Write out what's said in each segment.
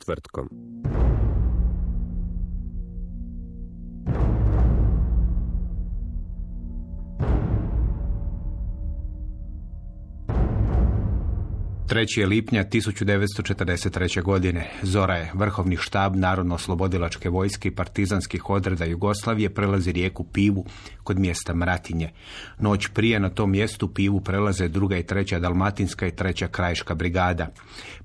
Četvrtkom. 3. lipnja 1943. godine. Zora je vrhovni štab Narodno-oslobodilačke vojske i partizanskih odreda Jugoslavije prelazi rijeku Pivu kod mjesta Mratinje. Noć prije na tom mjestu Pivu prelaze druga i treća Dalmatinska i treća Krajiška brigada.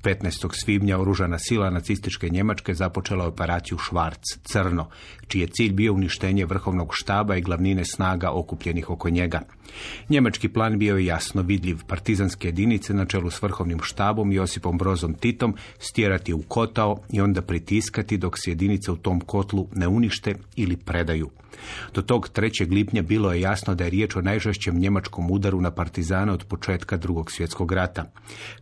15. svibnja oružana sila nacističke Njemačke započela operaciju Švarc, crno, čiji je cilj bio uništenje vrhovnog štaba i glavnine snaga okupljenih oko njega. Njemački plan bio je jasno vidljiv. Partizanske jedinice na čelu s vrhovnim štabom Josipom Brozom Titom stjerati u kotao i onda pritiskati dok se jedinice u tom kotlu ne unište ili predaju. Do tog 3. lipnja bilo je jasno da je riječ o najžešćem njemačkom udaru na partizane od početka drugog svjetskog rata.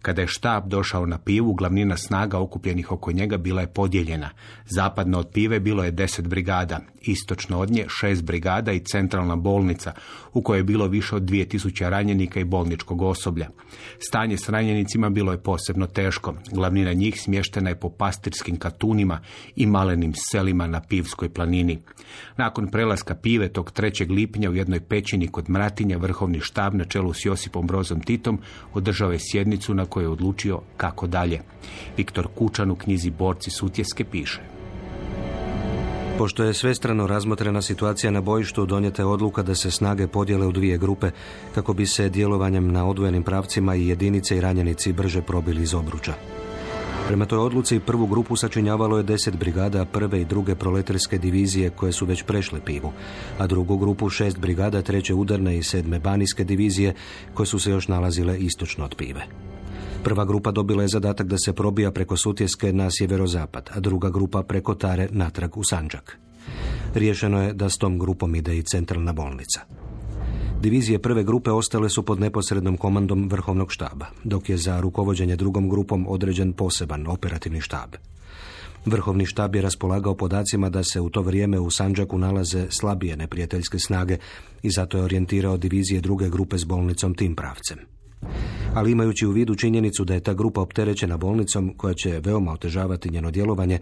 Kada je štab došao na pivu, glavnina snaga okupljenih oko njega bila je podijeljena. Zapadno od pive bilo je deset brigada, istočno od nje šest brigada i centralna bolnica, u kojoj je bilo više od 2000 ranjenika i bolničkog osoblja. Stanje s ranjenicima bilo je posebno teško. Glavnina njih smještena je po pastirskim katunima i malenim selima na Pivskoj planini. Nakon prelaska pive tog 3. lipnja u jednoj pećini kod Mratinja vrhovni štab na čelu s Josipom Brozom Titom održao je sjednicu na kojoj je odlučio kako dalje. Viktor Kučan u knjizi Borci Sutjeske piše. Pošto je svestrano razmotrena situacija na bojištu, donijeta je odluka da se snage podijele u dvije grupe kako bi se djelovanjem na odvojenim pravcima i jedinice i ranjenici brže probili iz obruča. Prema toj odluci prvu grupu sačinjavalo je deset brigada prve i druge proletarske divizije koje su već prešle pivu, a drugu grupu šest brigada treće udarne i sedme banijske divizije koje su se još nalazile istočno od pive. Prva grupa dobila je zadatak da se probija preko Sutjeske na sjeverozapad, a druga grupa preko Tare natrag u Sanđak. Riješeno je da s tom grupom ide i centralna bolnica. Divizije prve grupe ostale su pod neposrednom komandom vrhovnog štaba, dok je za rukovođenje drugom grupom određen poseban operativni štab. Vrhovni štab je raspolagao podacima da se u to vrijeme u Sanđaku nalaze slabije neprijateljske snage i zato je orijentirao divizije druge grupe s bolnicom tim pravcem. Ali imajući u vidu činjenicu da je ta grupa opterećena bolnicom koja će veoma otežavati njeno djelovanje,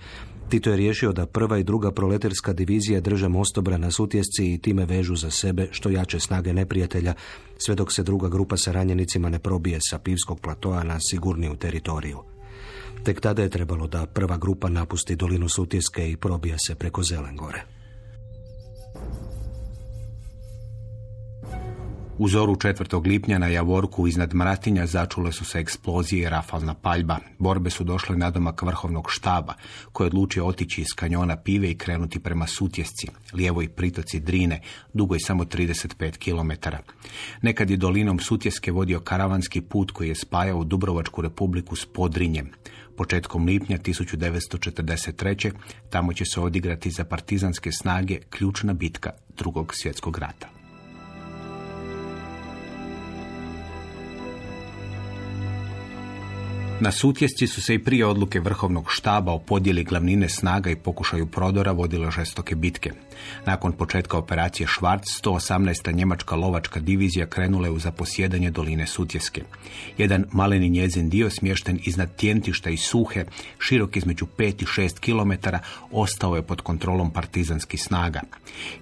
Tito je riješio da prva i druga proletarska divizija drže mostobra na sutjesci i time vežu za sebe što jače snage neprijatelja, sve dok se druga grupa sa ranjenicima ne probije sa Pivskog platoa na sigurniju teritoriju. Tek tada je trebalo da prva grupa napusti dolinu Sutjeske i probija se preko Zelengore. U zoru 4. lipnja na Javorku iznad Mratinja začule su se eksplozije i rafalna paljba. Borbe su došle na domak vrhovnog štaba, koji je odlučio otići iz kanjona pive i krenuti prema Sutjesci, lijevoj pritoci Drine, dugoj samo 35 km. Nekad je dolinom Sutjeske vodio karavanski put koji je spajao Dubrovačku republiku s Podrinjem. Početkom lipnja 1943. tamo će se odigrati za partizanske snage ključna bitka drugog svjetskog rata. Na sutjesci su se i prije odluke vrhovnog štaba o podjeli glavnine snaga i pokušaju prodora vodile žestoke bitke. Nakon početka operacije Švarc, 118. njemačka lovačka divizija krenula je u zaposjedanje doline Sutjeske. Jedan maleni njezin dio smješten iznad tjentišta i suhe, širok između 5 i 6 km, ostao je pod kontrolom partizanskih snaga.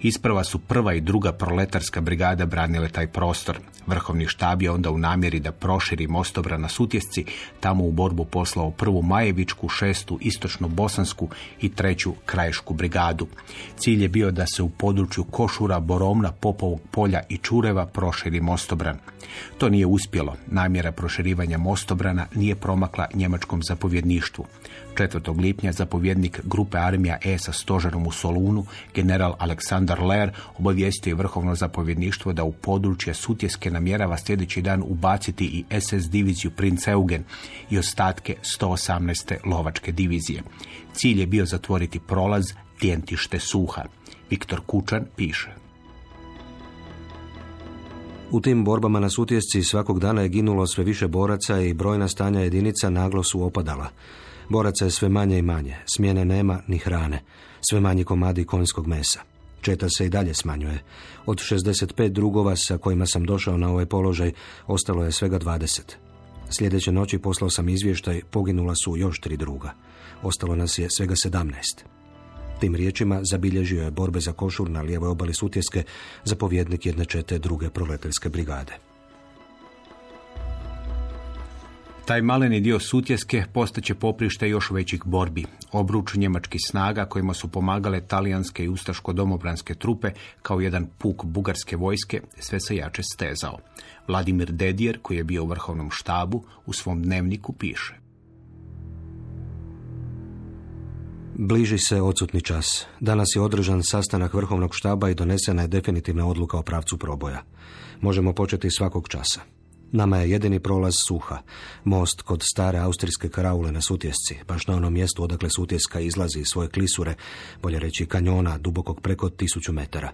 Isprava su prva i druga proletarska brigada branile taj prostor. Vrhovni štab je onda u namjeri da proširi mostobra na Sutjesci, tamo u borbu poslao prvu Majevičku, šestu istočno-bosansku i treću kraješku brigadu. Cilj je bio da se u području Košura, Boromna, Popovog polja i Čureva proširi mostobran. To nije uspjelo. Namjera proširivanja mostobrana nije promakla njemačkom zapovjedništvu. 4. lipnja zapovjednik grupe armija E sa stožerom u Solunu, general Aleksandar Ler, obavijestio je vrhovno zapovjedništvo da u područje Sutjeske namjerava sljedeći dan ubaciti i SS diviziju Prince Eugen i ostatke 118. lovačke divizije. Cilj je bio zatvoriti prolaz Tijentište Suha. Viktor Kučan piše. U tim borbama na Sutjesci svakog dana je ginulo sve više boraca i brojna stanja jedinica naglo su opadala. Boraca je sve manje i manje, smjene nema ni hrane, sve manji komadi konjskog mesa. Četa se i dalje smanjuje. Od 65 drugova sa kojima sam došao na ovaj položaj, ostalo je svega 20. Sljedeće noći poslao sam izvještaj, poginula su još tri druga. Ostalo nas je svega 17. Tim riječima zabilježio je borbe za košur na lijevoj obali Sutjeske, zapovjednik jedne čete druge proletarske brigade. Taj maleni dio Sutjeske postaće poprište još većih borbi. Obruč njemačkih snaga kojima su pomagale talijanske i ustaško-domobranske trupe kao jedan puk bugarske vojske sve se jače stezao. Vladimir Dedijer, koji je bio u vrhovnom štabu, u svom dnevniku piše. Bliži se odsutni čas. Danas je održan sastanak vrhovnog štaba i donesena je definitivna odluka o pravcu proboja. Možemo početi svakog časa. Nama je jedini prolaz suha, most kod stare austrijske karaule na Sutjesci, baš na onom mjestu odakle Sutjeska izlazi iz svoje klisure, bolje reći kanjona dubokog preko tisuću metara.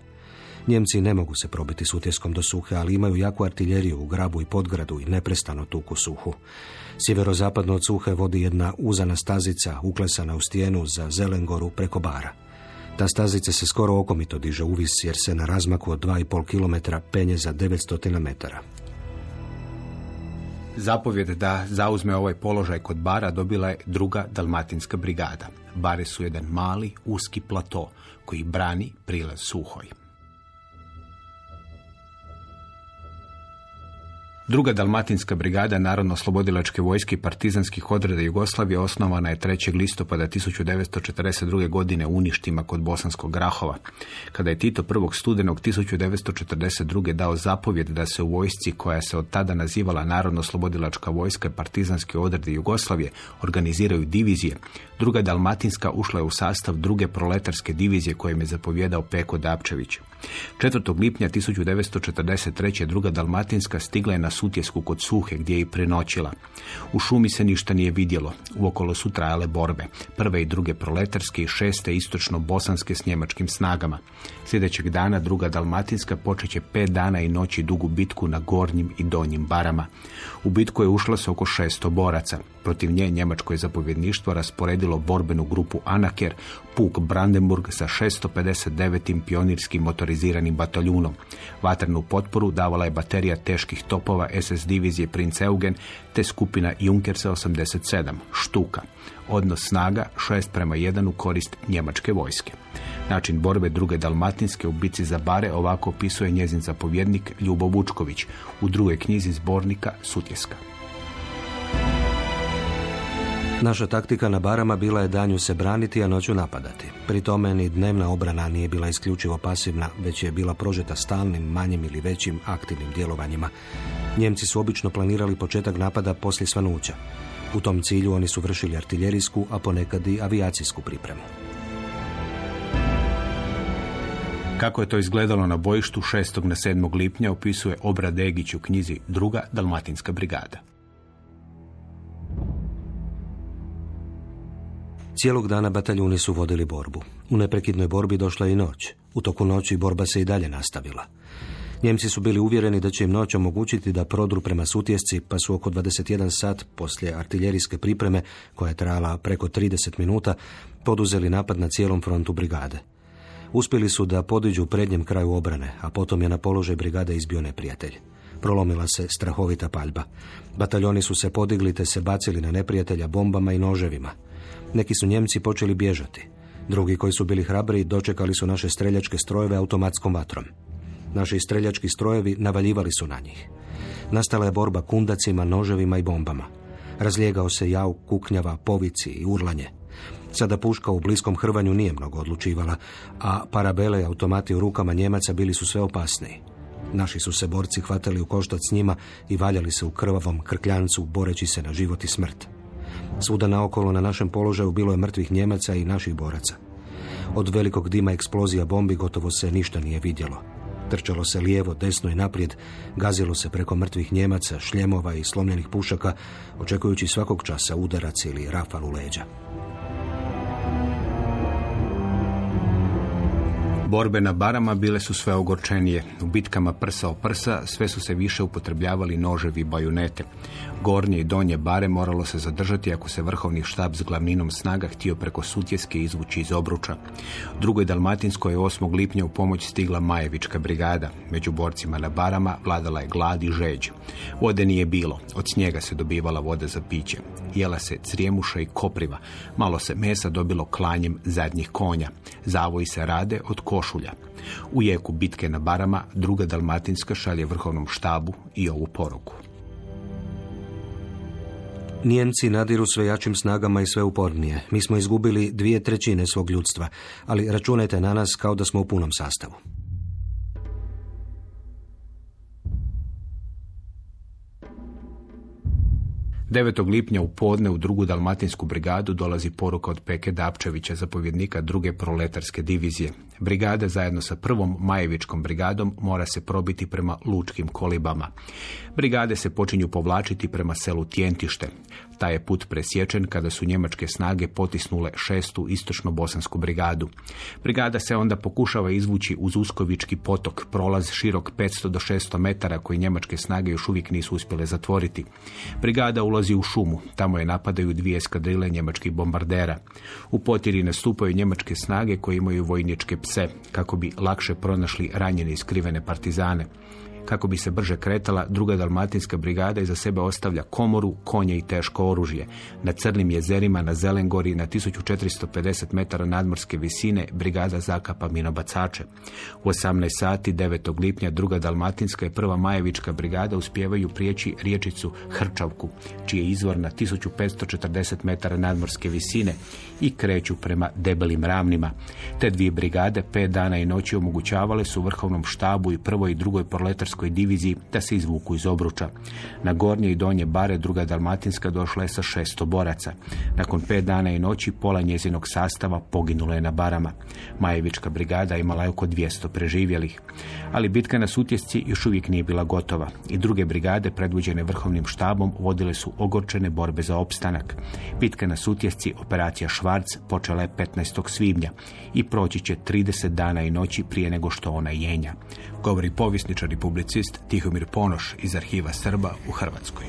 Njemci ne mogu se probiti Sutjeskom do suhe, ali imaju jaku artiljeriju u grabu i podgradu i neprestano tuku suhu. Sjeverozapadno od suhe vodi jedna uzana stazica uklesana u stijenu za Zelengoru preko bara. Ta stazica se skoro okomito diže uvis jer se na razmaku od 2,5 km penje za 900 metara. Zapovjed da zauzme ovaj položaj kod Bara dobila je druga dalmatinska brigada. Bare su jedan mali, uski plato koji brani prilaz Suhoj. Druga dalmatinska brigada Narodno-slobodilačke vojske partizanskih odreda Jugoslavije osnovana je 3. listopada 1942. godine uništima kod Bosanskog Grahova. Kada je Tito 1. studenog 1942. dao zapovjed da se u vojsci koja se od tada nazivala Narodno-slobodilačka vojska partizanske odrede Jugoslavije organiziraju divizije, druga dalmatinska ušla je u sastav druge proletarske divizije kojim je zapovjedao Peko Dapčević. 4. lipnja 1943. druga dalmatinska stigla je na sutjesku kod Suhe gdje je i prenoćila. U šumi se ništa nije vidjelo. Uokolo su trajale borbe. Prve i druge proletarske i šeste istočno-bosanske s njemačkim snagama. Sljedećeg dana druga dalmatinska počeće pet dana i noći dugu bitku na gornjim i donjim barama. U bitku je ušlo se oko 600 boraca. Protiv nje njemačko je zapovjedništvo rasporedilo borbenu grupu Anaker, puk Brandenburg sa 659. pionirskim motoriziranim bataljunom. Vatrenu potporu davala je baterija teških topova SS divizije Prince Eugen te skupina Junkersa 87, Štuka. Odnos snaga 6 prema 1 u korist njemačke vojske. Način borbe druge dalmatinske u bici za bare ovako opisuje njezin zapovjednik Ljubo Vučković u drugoj knjizi zbornika Sutjeska. Naša taktika na barama bila je danju se braniti, a noću napadati. Pri tome ni dnevna obrana nije bila isključivo pasivna, već je bila prožeta stalnim, manjim ili većim aktivnim djelovanjima. Njemci su obično planirali početak napada poslije svanuća. U tom cilju oni su vršili artiljerijsku, a ponekad i avijacijsku pripremu. Kako je to izgledalo na bojištu 6. na 7. lipnja opisuje Obra Degić u knjizi Druga Dalmatinska brigada. Cijelog dana bataljuni su vodili borbu. U neprekidnoj borbi došla i noć. U toku noći borba se i dalje nastavila. Njemci su bili uvjereni da će im noć omogućiti da prodru prema Sutjesci, pa su oko 21 sat poslije artiljerijske pripreme, koja je trajala preko 30 minuta, poduzeli napad na cijelom frontu brigade. Uspjeli su da podiđu prednjem kraju obrane, a potom je na položaj brigade izbio neprijatelj. Prolomila se strahovita paljba. Bataljoni su se podigli te se bacili na neprijatelja bombama i noževima. Neki su Njemci počeli bježati. Drugi koji su bili hrabri dočekali su naše streljačke strojeve automatskom vatrom. Naši streljački strojevi navaljivali su na njih. Nastala je borba kundacima, noževima i bombama. Razlijegao se jau, kuknjava, povici i urlanje. Sada puška u bliskom hrvanju nije mnogo odlučivala, a parabele i automati u rukama Njemaca bili su sve opasniji. Naši su se borci hvatali u koštac s njima i valjali se u krvavom krkljancu, boreći se na život i smrt. Svuda naokolo na našem položaju bilo je mrtvih Njemaca i naših boraca. Od velikog dima eksplozija bombi gotovo se ništa nije vidjelo. Trčalo se lijevo, desno i naprijed, gazilo se preko mrtvih Njemaca, šljemova i slomljenih pušaka, očekujući svakog časa udarac ili rafal leđa. Borbe na barama bile su sve ogorčenije. U bitkama prsa o prsa sve su se više upotrebljavali noževi i bajunete. Gornje i donje bare moralo se zadržati ako se vrhovni štab s glavninom snaga htio preko Sutjeske izvući iz obruča. Drugoj Dalmatinskoj je 8. lipnja u pomoć stigla Majevička brigada. Među borcima na barama vladala je glad i žeđ. Vode nije bilo, od snijega se dobivala voda za piće. Jela se crijemuša i kopriva. Malo se mesa dobilo klanjem zadnjih konja. Zavoji se rade od košulja. U jeku bitke na barama druga Dalmatinska šalje vrhovnom štabu i ovu poruku. Nijemci nadiru sve jačim snagama i sve upornije. Mi smo izgubili dvije trećine svog ljudstva, ali računajte na nas kao da smo u punom sastavu. 9. lipnja u podne u drugu dalmatinsku brigadu dolazi poruka od Peke Dapčevića, zapovjednika druge proletarske divizije. Brigada zajedno sa prvom Majevičkom brigadom mora se probiti prema lučkim kolibama. Brigade se počinju povlačiti prema selu Tjentište. Taj je put presječen kada su njemačke snage potisnule šestu istočno-bosansku brigadu. Brigada se onda pokušava izvući uz Uskovički potok, prolaz širok 500 do 600 metara koji njemačke snage još uvijek nisu uspjele zatvoriti. Brigada ulazi u šumu, tamo je napadaju dvije eskadrile njemačkih bombardera. U potjeri nastupaju njemačke snage koje imaju vojničke pse, kako bi lakše pronašli ranjene i skrivene partizane. Kako bi se brže kretala, druga dalmatinska brigada iza sebe ostavlja komoru, konje i teško oružje. Na Crnim jezerima, na Zelengori, na 1450 metara nadmorske visine, brigada zakapa minobacače. U 18 sati 9. lipnja druga dalmatinska i prva Majevička brigada uspijevaju prijeći riječicu Hrčavku, čiji je izvor na 1540 metara nadmorske visine i kreću prema debelim ravnima. Te dvije brigade pet dana i noći omogućavale su vrhovnom štabu i prvoj i drugoj proletarskoj diviziji da se izvuku iz obruča. Na gornje i donje bare druga Dalmatinska došla je sa šesto boraca. Nakon pet dana i noći pola njezinog sastava poginulo je na barama. Majevička brigada imala je oko 200 preživjelih. Ali bitka na Sutjesci još uvijek nije bila gotova i druge brigade predvođene vrhovnim štabom vodile su ogorčene borbe za opstanak. Bitka na Sutjesci, operacija Švarc, počela je 15. svibnja i proći će 30 dana i noći prije nego što ona jenja. Govori povjesničar i publicist Tihomir Ponoš iz arhiva Srba u Hrvatskoj.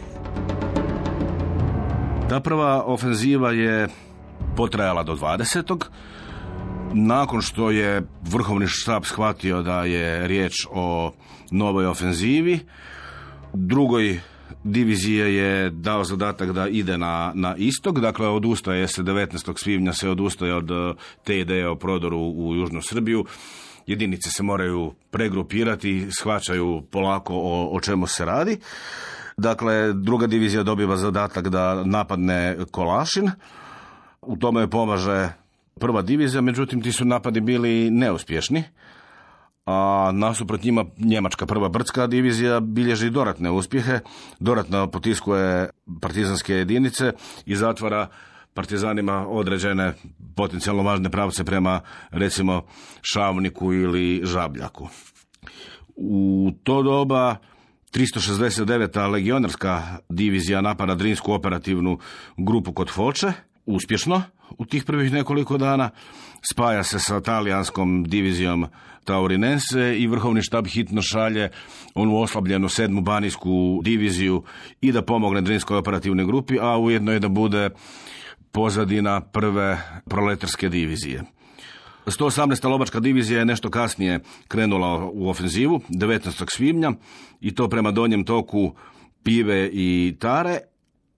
Ta prva ofenziva je potrajala do 20. Nakon što je vrhovni štab shvatio da je riječ o novoj ofenzivi, drugoj divizije je dao zadatak da ide na, na istok, dakle odustaje se 19. svibnja se odustaje od eh, te ideje o prodoru u Južnu Srbiju. Jedinice se moraju pregrupirati, shvaćaju polako o, o čemu se radi. Dakle, druga divizija dobiva zadatak da napadne Kolašin. U tome je pomaže prva divizija, međutim ti su napadi bili neuspješni a nasuprot njima njemačka prva brdska divizija bilježi doratne uspjehe, doratno potiskuje partizanske jedinice i zatvara partizanima određene potencijalno važne pravce prema recimo Šavniku ili Žabljaku. U to doba 369. legionarska divizija napada Drinsku operativnu grupu kod Foče, uspješno u tih prvih nekoliko dana, spaja se sa talijanskom divizijom Taurinense i vrhovni štab hitno šalje onu oslabljenu sedmu banijsku diviziju i da pomogne Drinskoj operativnoj grupi, a ujedno je da bude pozadina prve proletarske divizije. 118. lobačka divizija je nešto kasnije krenula u ofenzivu, 19. svibnja, i to prema donjem toku Pive i Tare,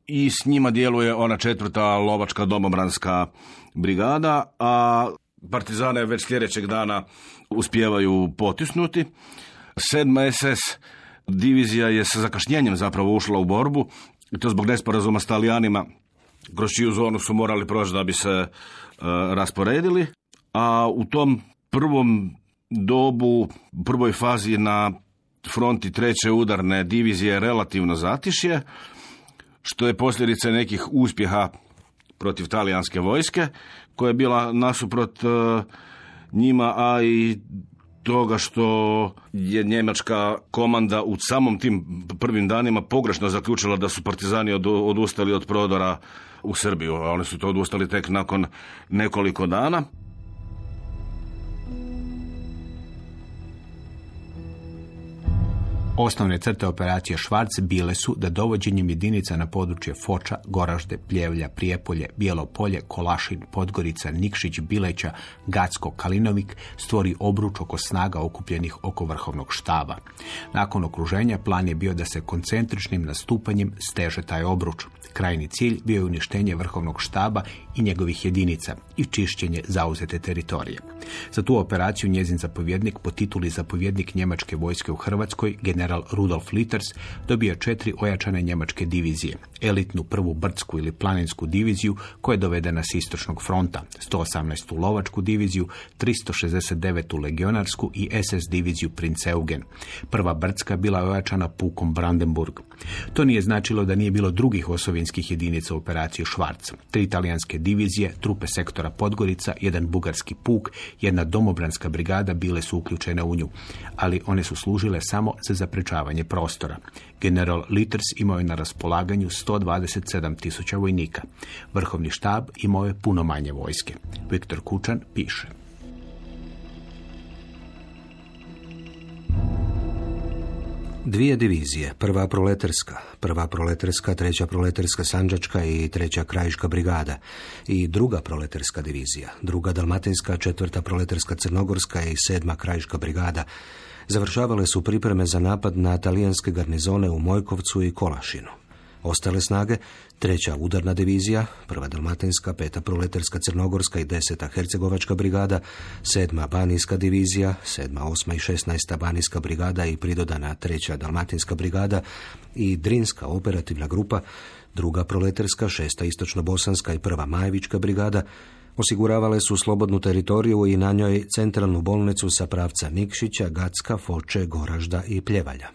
i s njima djeluje ona četvrta lovačka domobranska brigada, a partizane već sljedećeg dana uspijevaju potisnuti. Sedma SS divizija je sa zakašnjenjem zapravo ušla u borbu i to zbog nesporazuma s Talijanima, kroz čiju zonu su morali proći da bi se e, rasporedili. A u tom prvom dobu, prvoj fazi na fronti treće udarne divizije relativno zatišje, što je posljedica nekih uspjeha protiv talijanske vojske, koja je bila nasuprot e, njima, a i toga što je njemačka komanda u samom tim prvim danima pogrešno zaključila da su partizani odustali od prodora u Srbiju, a oni su to odustali tek nakon nekoliko dana. Osnovne crte operacije Švarc bile su da dovođenjem jedinica na područje Foča, Goražde, Pljevlja, Prijepolje, Bijelo polje, Kolašin, Podgorica, Nikšić, Bileća, Gacko, Kalinovik stvori obruč oko snaga okupljenih oko vrhovnog štaba. Nakon okruženja plan je bio da se koncentričnim nastupanjem steže taj obruč. Krajni cilj bio je uništenje vrhovnog štaba i njegovih jedinica i čišćenje zauzete teritorije. Za tu operaciju njezin zapovjednik po tituli zapovjednik njemačke vojske u Hrvatskoj, general Rudolf Litters, dobio četiri ojačane njemačke divizije, elitnu prvu brdsku ili planinsku diviziju koja je dovedena s istočnog fronta, 118. lovačku diviziju, 369. legionarsku i SS diviziju Prince Eugen. Prva brdska bila ojačana pukom Brandenburg. To nije značilo da nije bilo drugih osovinskih jedinica u operaciji Švarc. Tri italijanske divizije, trupe sektora Podgorica, jedan bugarski puk, jedna domobranska brigada bile su uključene u nju, ali one su služile samo za zaprečavanje prostora. General Litters imao je na raspolaganju 127 tisuća vojnika. Vrhovni štab imao je puno manje vojske. Viktor Kučan piše. Dvije divizije, prva proletarska, prva proletarska, treća proletarska sanđačka i treća krajiška brigada i druga proletarska divizija, druga dalmatinska, četvrta proletarska crnogorska i sedma krajiška brigada završavale su pripreme za napad na talijanske garnizone u Mojkovcu i Kolašinu. Ostale snage, treća udarna divizija, prva dalmatinska, peta proletarska crnogorska i deseta hercegovačka brigada, sedma banijska divizija, sedma, osma i šestnaesta banijska brigada i pridodana treća dalmatinska brigada i drinska operativna grupa, druga proletarska, šesta istočno-bosanska i prva majevička brigada, osiguravale su slobodnu teritoriju i na njoj centralnu bolnicu sa pravca Nikšića, Gacka, Foče, Goražda i Pljevalja.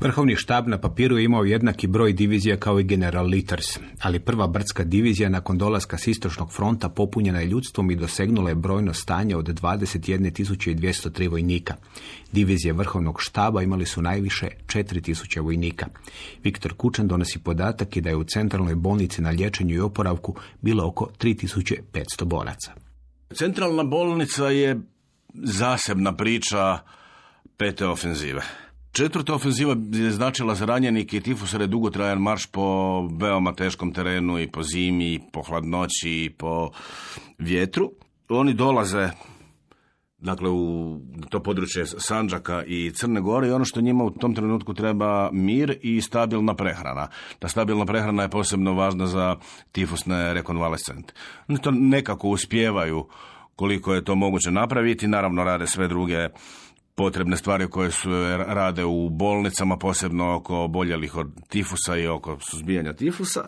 Vrhovni štab na papiru je imao jednaki broj divizija kao i general Litters, ali prva brdska divizija nakon dolaska s istočnog fronta popunjena je ljudstvom i dosegnula je brojno stanje od 21.203 vojnika. Divizije vrhovnog štaba imali su najviše 4000 vojnika. Viktor Kučan donosi podatak i da je u centralnoj bolnici na liječenju i oporavku bilo oko 3500 boraca. Centralna bolnica je zasebna priča pete ofenzive. Četvrta ofenziva je značila za ranjenike i tifusare dugotrajan marš po veoma teškom terenu i po zimi, i po hladnoći i po vjetru. Oni dolaze dakle u to područje Sanđaka i Crne Gore i ono što njima u tom trenutku treba mir i stabilna prehrana. Ta stabilna prehrana je posebno važna za tifusne rekonvalescente. Oni to nekako uspijevaju koliko je to moguće napraviti, naravno rade sve druge potrebne stvari koje su rade u bolnicama, posebno oko boljelih od tifusa i oko suzbijanja tifusa.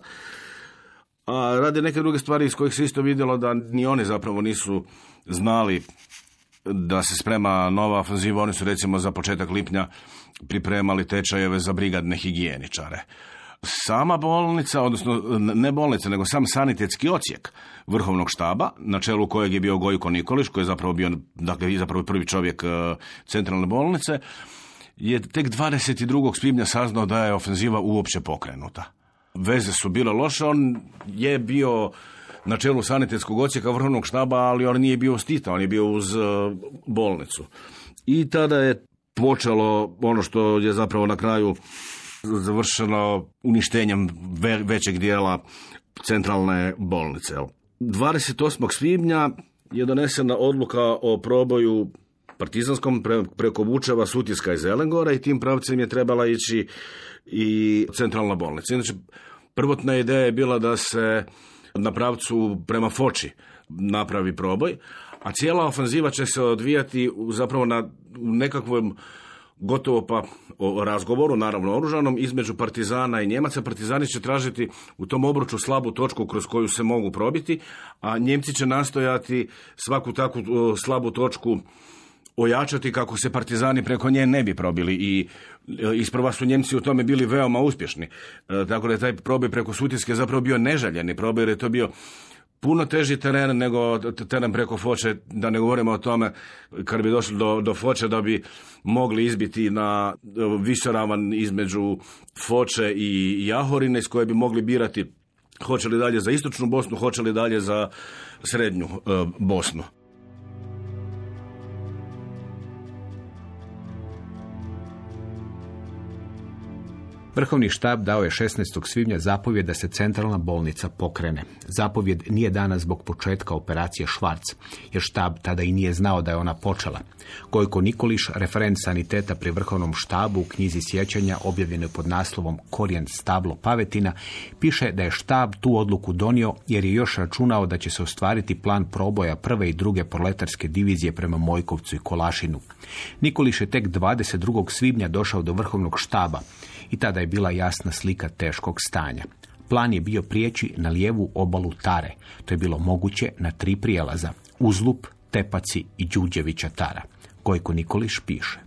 A rade neke druge stvari iz kojih se isto vidjelo da ni oni zapravo nisu znali da se sprema nova ofenziva. Oni su recimo za početak lipnja pripremali tečajeve za brigadne higijeničare. Sama bolnica, odnosno ne bolnica, nego sam sanitetski ocijek vrhovnog štaba, na čelu kojeg je bio Gojko Nikoliš, koji je zapravo bio dakle, zapravo prvi čovjek e, centralne bolnice, je tek 22. svibnja saznao da je ofenziva uopće pokrenuta. Veze su bile loše, on je bio na čelu sanitetskog ocijeka vrhovnog štaba, ali on nije bio stita, on je bio uz e, bolnicu. I tada je počelo ono što je zapravo na kraju završeno uništenjem većeg dijela centralne bolnice. 28. svibnja je donesena odluka o proboju partizanskom preko Vučeva, Sutjeska i Zelengora i tim pravcem je trebala ići i centralna bolnica. Inače, prvotna ideja je bila da se na pravcu prema Foči napravi proboj, a cijela ofenziva će se odvijati zapravo na nekakvom gotovo pa o razgovoru, naravno oružanom, između partizana i Njemaca. Partizani će tražiti u tom obruču slabu točku kroz koju se mogu probiti, a Njemci će nastojati svaku takvu slabu točku ojačati kako se partizani preko nje ne bi probili i e, isprva su Njemci u tome bili veoma uspješni. E, tako da je taj proboj preko Sutjeske zapravo bio neželjeni proboj jer je to bio puno teži teren nego teren preko Foče, da ne govorimo o tome kad bi došli do, do Foče da bi mogli izbiti na e, visoravan između Foče i Jahorine iz koje bi mogli birati hoće li dalje za istočnu Bosnu, hoće li dalje za srednju Bosnu. Vrhovni štab dao je 16. svibnja zapovjed da se centralna bolnica pokrene. Zapovjed nije dana zbog početka operacije Švarc, jer štab tada i nije znao da je ona počela. Gojko Nikoliš, referent saniteta pri Vrhovnom štabu u knjizi sjećanja objavljenoj pod naslovom Korijen stablo pavetina, piše da je štab tu odluku donio jer je još računao da će se ostvariti plan proboja prve i druge proletarske divizije prema Mojkovcu i Kolašinu. Nikoliš je tek 22. svibnja došao do Vrhovnog štaba i tada je bila jasna slika teškog stanja. Plan je bio prijeći na lijevu obalu Tare. To je bilo moguće na tri prijelaza. Uzlup, Tepaci i Đuđevića Tara. Gojko Nikoliš piše.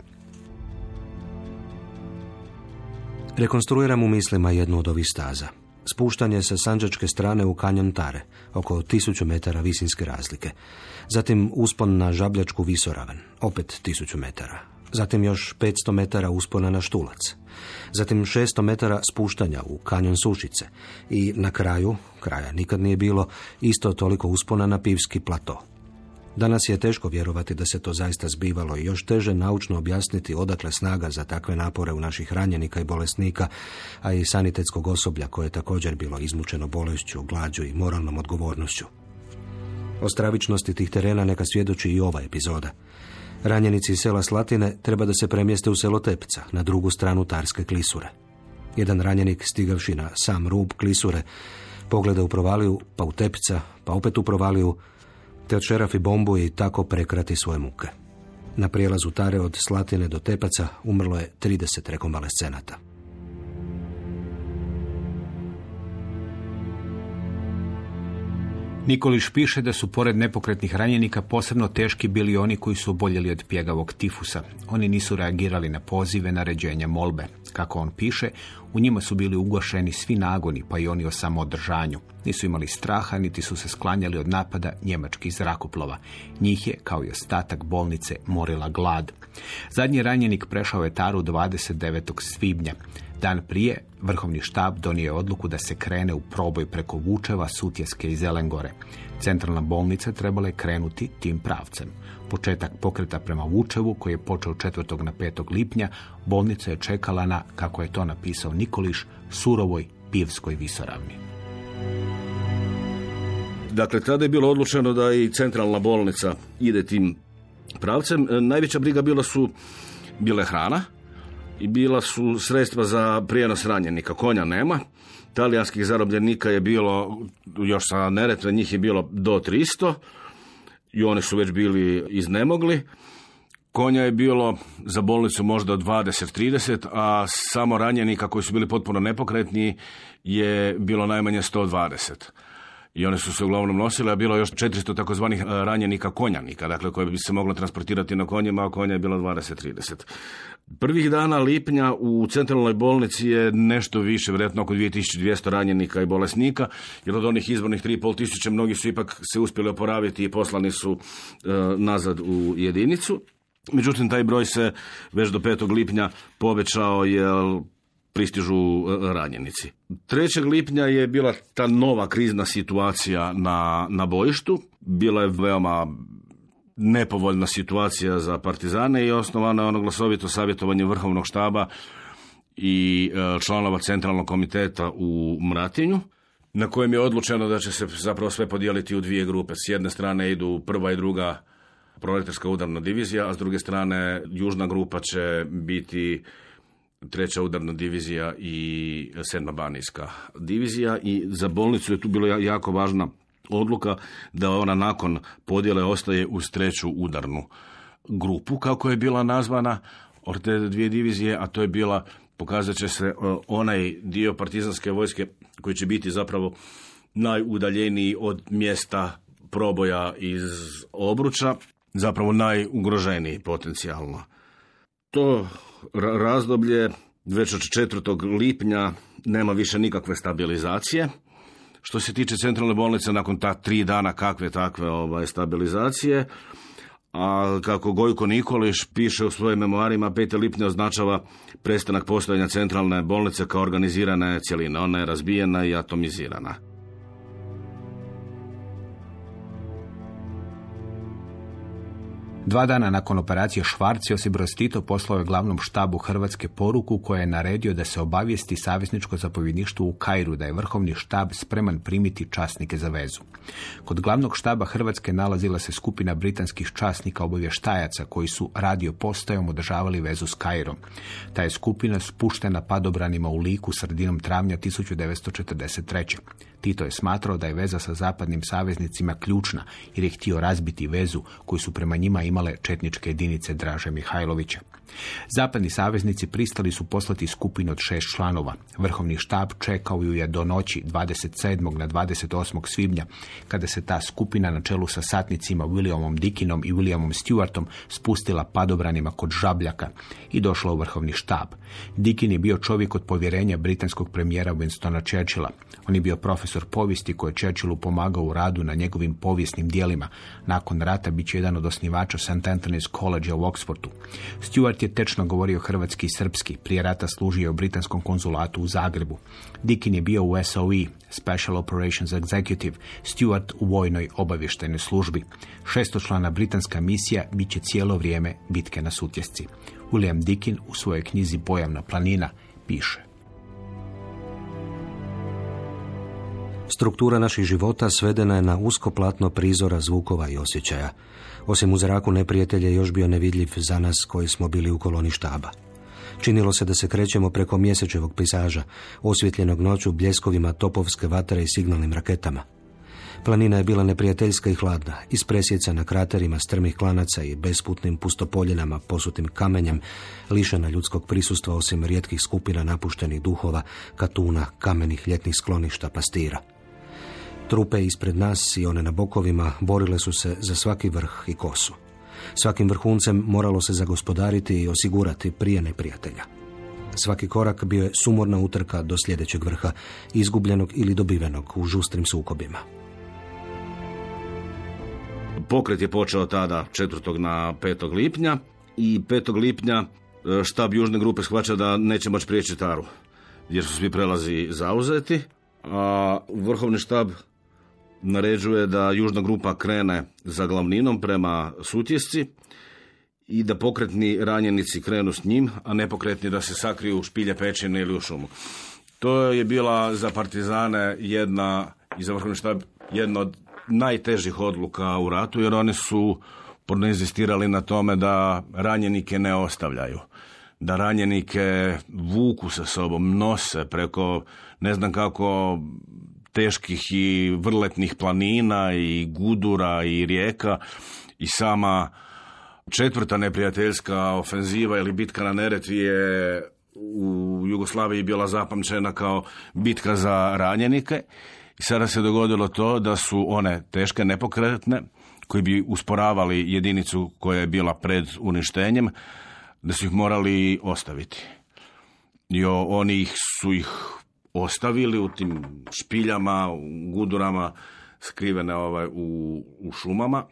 Rekonstruiram u mislima jednu od ovih staza. Spuštanje sa sanđačke strane u kanjon Tare, oko tisuću metara visinske razlike. Zatim uspon na žabljačku visoravan, opet tisuću metara. Zatim još 500 metara uspona na Štulac zatim 600 metara spuštanja u kanjon Sušice i na kraju, kraja nikad nije bilo, isto toliko uspona na Pivski plato. Danas je teško vjerovati da se to zaista zbivalo i još teže naučno objasniti odakle snaga za takve napore u naših ranjenika i bolesnika, a i sanitetskog osoblja koje je također bilo izmučeno bolešću, glađu i moralnom odgovornošću. O stravičnosti tih terena neka svjedoči i ova epizoda. Ranjenici iz sela Slatine treba da se premjeste u selo Tepca, na drugu stranu Tarske klisure. Jedan ranjenik, stigavši na sam rub klisure, pogleda u provaliju, pa u Tepca, pa opet u provaliju, te odšerafi bombu i tako prekrati svoje muke. Na prijelazu Tare od Slatine do Tepaca umrlo je 30 rekonvalescenata. Nikoliš piše da su pored nepokretnih ranjenika posebno teški bili oni koji su oboljeli od pjegavog tifusa. Oni nisu reagirali na pozive, naređenja, molbe. Kako on piše, u njima su bili ugašeni svi nagoni, pa i oni o samoodržanju. Nisu imali straha, niti su se sklanjali od napada njemačkih zrakoplova. Njih je, kao i ostatak bolnice, morila glad. Zadnji ranjenik prešao je Taru 29. svibnja. Dan prije, vrhovni štab donio je odluku da se krene u proboj preko Vučeva, Sutjeske i Zelengore. Centralna bolnica trebala je krenuti tim pravcem. Početak pokreta prema Vučevu, koji je počeo 4. na 5. lipnja, bolnica je čekala na, kako je to napisao Nikoliš, surovoj pivskoj visoravni. Dakle, tada je bilo odlučeno da i centralna bolnica ide tim pravcem. Najveća briga bila su bile hrana, i bila su sredstva za prijenos ranjenika. Konja nema, talijanskih zarobljenika je bilo, još sa Neretve njih je bilo do 300 i oni su već bili iznemogli. Konja je bilo za bolnicu možda 20-30, a samo ranjenika koji su bili potpuno nepokretni je bilo najmanje 120 i one su se uglavnom nosile, a bilo još 400 takozvanih e, ranjenika konjanika, dakle koje bi se moglo transportirati na konjima, a konja je bilo 20-30. Prvih dana lipnja u centralnoj bolnici je nešto više, vjerojatno oko 2200 ranjenika i bolesnika, jer od onih izbornih 3,5 tisuće mnogi su ipak se uspjeli oporaviti i poslani su e, nazad u jedinicu. Međutim, taj broj se već do 5. lipnja povećao jer pristižu e, ranjenici. 3. lipnja je bila ta nova krizna situacija na, na bojištu. Bila je veoma nepovoljna situacija za partizane i osnovano je ono glasovito savjetovanje Vrhovnog štaba i e, članova centralnog komiteta u Mratinju na kojem je odlučeno da će se zapravo sve podijeliti u dvije grupe. S jedne strane idu prva i druga proletarska udarna divizija, a s druge strane južna grupa će biti treća udarna divizija i sedma banijska divizija i za bolnicu je tu bilo jako važna odluka da ona nakon podjele ostaje uz treću udarnu grupu, kako je bila nazvana, od te dvije divizije, a to je bila, pokazat će se onaj dio partizanske vojske koji će biti zapravo najudaljeniji od mjesta proboja iz obruča, zapravo najugroženiji potencijalno. To razdoblje već od 4. lipnja nema više nikakve stabilizacije. Što se tiče centralne bolnice, nakon ta tri dana kakve takve ovaj, stabilizacije, a kako Gojko Nikoliš piše u svojim memoarima, 5. lipnja označava prestanak postojanja centralne bolnice kao organizirane cjeline. Ona je razbijena i atomizirana. Dva dana nakon operacije Švarc, Josip Broz Tito poslao je glavnom štabu Hrvatske poruku koja je naredio da se obavijesti savezničko zapovjedništvo u Kairu da je vrhovni štab spreman primiti časnike za vezu. Kod glavnog štaba Hrvatske nalazila se skupina britanskih časnika obavještajaca koji su radio postajom održavali vezu s Kairom. Ta je skupina spuštena padobranima u liku sredinom travnja 1943. Tito je smatrao da je veza sa zapadnim saveznicima ključna jer je htio razbiti vezu koju su prema njima imale četničke jedinice Draže Mihajlovića. Zapadni saveznici pristali su poslati skupinu od šest članova. Vrhovni štab čekao ju je do noći 27. na 28. svibnja, kada se ta skupina na čelu sa satnicima Williamom Dickinom i Williamom Stewartom spustila padobranima kod Žabljaka i došla u vrhovni štab. Dickin je bio čovjek od povjerenja britanskog premijera Winstona Churchilla. On je bio profesor povijesti koji je Churchillu pomagao u radu na njegovim povijesnim dijelima. Nakon rata bit će jedan od osnivača St. Anthony's College u Oxfordu. Stewart je tečno govorio hrvatski i srpski, prije rata služio u britanskom konzulatu u Zagrebu. Dikin je bio u SOE, Special Operations Executive, Stewart u vojnoj obavještajnoj službi. Šestočlana britanska misija bit će cijelo vrijeme bitke na sutjesci. William Dickin u svojoj knjizi Bojavna planina piše. Struktura naših života svedena je na usko platno prizora zvukova i osjećaja. Osim u zraku neprijatelj je još bio nevidljiv za nas koji smo bili u koloni štaba. Činilo se da se krećemo preko mjesečevog pisaža, osvjetljenog noću bljeskovima topovske vatre i signalnim raketama. Planina je bila neprijateljska i hladna, ispresjecana kraterima strmih klanaca i besputnim pustopoljenama posutim kamenjem, lišena ljudskog prisustva osim rijetkih skupina napuštenih duhova, katuna, kamenih ljetnih skloništa, pastira. Trupe ispred nas i one na bokovima borile su se za svaki vrh i kosu. Svakim vrhuncem moralo se zagospodariti i osigurati prije neprijatelja. Svaki korak bio je sumorna utrka do sljedećeg vrha, izgubljenog ili dobivenog u žustrim sukobima. Pokret je počeo tada 4. na 5. lipnja i 5. lipnja e, štab južne grupe shvaća da neće moći prijeći Taru, jer su svi prelazi zauzeti, a vrhovni štab naređuje da južna grupa krene za glavninom prema Sutjesci i da pokretni ranjenici krenu s njim, a nepokretni da se sakriju u špilje pečine ili u šumu. To je bila za partizane jedna i za vrhovni štab jedna od najtežih odluka u ratu, jer oni su inzistirali na tome da ranjenike ne ostavljaju. Da ranjenike vuku sa sobom, nose preko ne znam kako teških i vrletnih planina i gudura i rijeka i sama četvrta neprijateljska ofenziva ili bitka na Neretvi je u Jugoslaviji bila zapamćena kao bitka za ranjenike i sada se dogodilo to da su one teške nepokretne koji bi usporavali jedinicu koja je bila pred uništenjem da su ih morali ostaviti. I oni su ih ostavili u tim špiljama, u gudurama, skrivene ovaj, u, u šumama.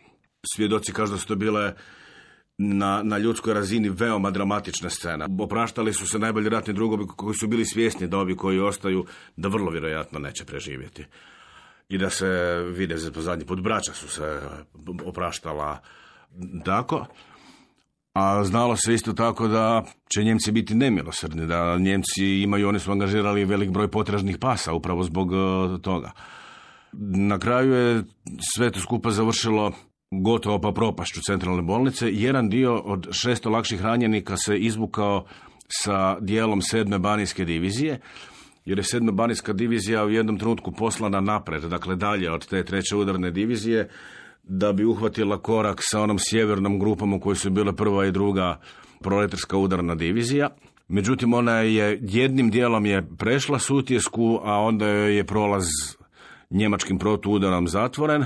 Svjedoci kažu da su to bile na, na ljudskoj razini veoma dramatična scena. Opraštali su se najbolji ratni drugovi koji su bili svjesni da ovi koji ostaju da vrlo vjerojatno neće preživjeti. I da se vide za zadnji put braća su se opraštala tako. A znalo se isto tako da će Njemci biti nemilosrdni, da Njemci imaju, oni su angažirali velik broj potražnih pasa upravo zbog e, toga. Na kraju je sve to skupa završilo gotovo pa propašću centralne bolnice. Jedan dio od šesto lakših ranjenika se izvukao sa dijelom sedme banijske divizije, jer je sedma banijska divizija u jednom trenutku poslana napred, dakle dalje od te treće udarne divizije, da bi uhvatila korak sa onom sjevernom grupom u kojoj su bile prva i druga proletarska udarna divizija. Međutim, ona je jednim dijelom je prešla Sutjesku, a onda je prolaz njemačkim protuudarom zatvoren.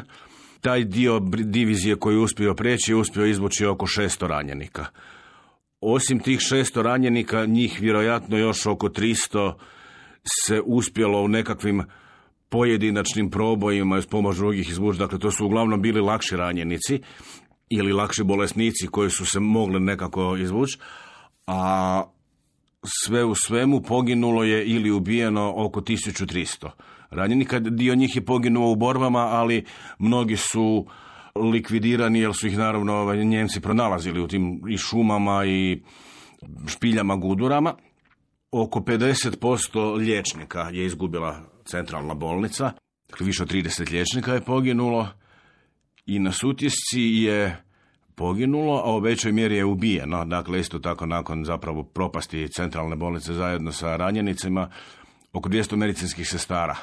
Taj dio divizije koji je uspio preći je uspio izvući oko 600 ranjenika. Osim tih 600 ranjenika, njih vjerojatno još oko 300 se uspjelo u nekakvim pojedinačnim probojima s pomoć drugih izvući. Dakle, to su uglavnom bili lakši ranjenici ili lakši bolesnici koji su se mogli nekako izvući. A sve u svemu poginulo je ili ubijeno oko 1300 ranjenika. Dio njih je poginuo u borbama, ali mnogi su likvidirani jer su ih naravno ovaj, Njemci pronalazili u tim i šumama i špiljama gudurama. Oko 50% liječnika je izgubila centralna bolnica, dakle više od 30 liječnika je poginulo i na Sutjesci je poginulo, a u većoj mjeri je ubijeno. Dakle, isto tako nakon zapravo propasti centralne bolnice zajedno sa ranjenicima, oko 200 medicinskih sestara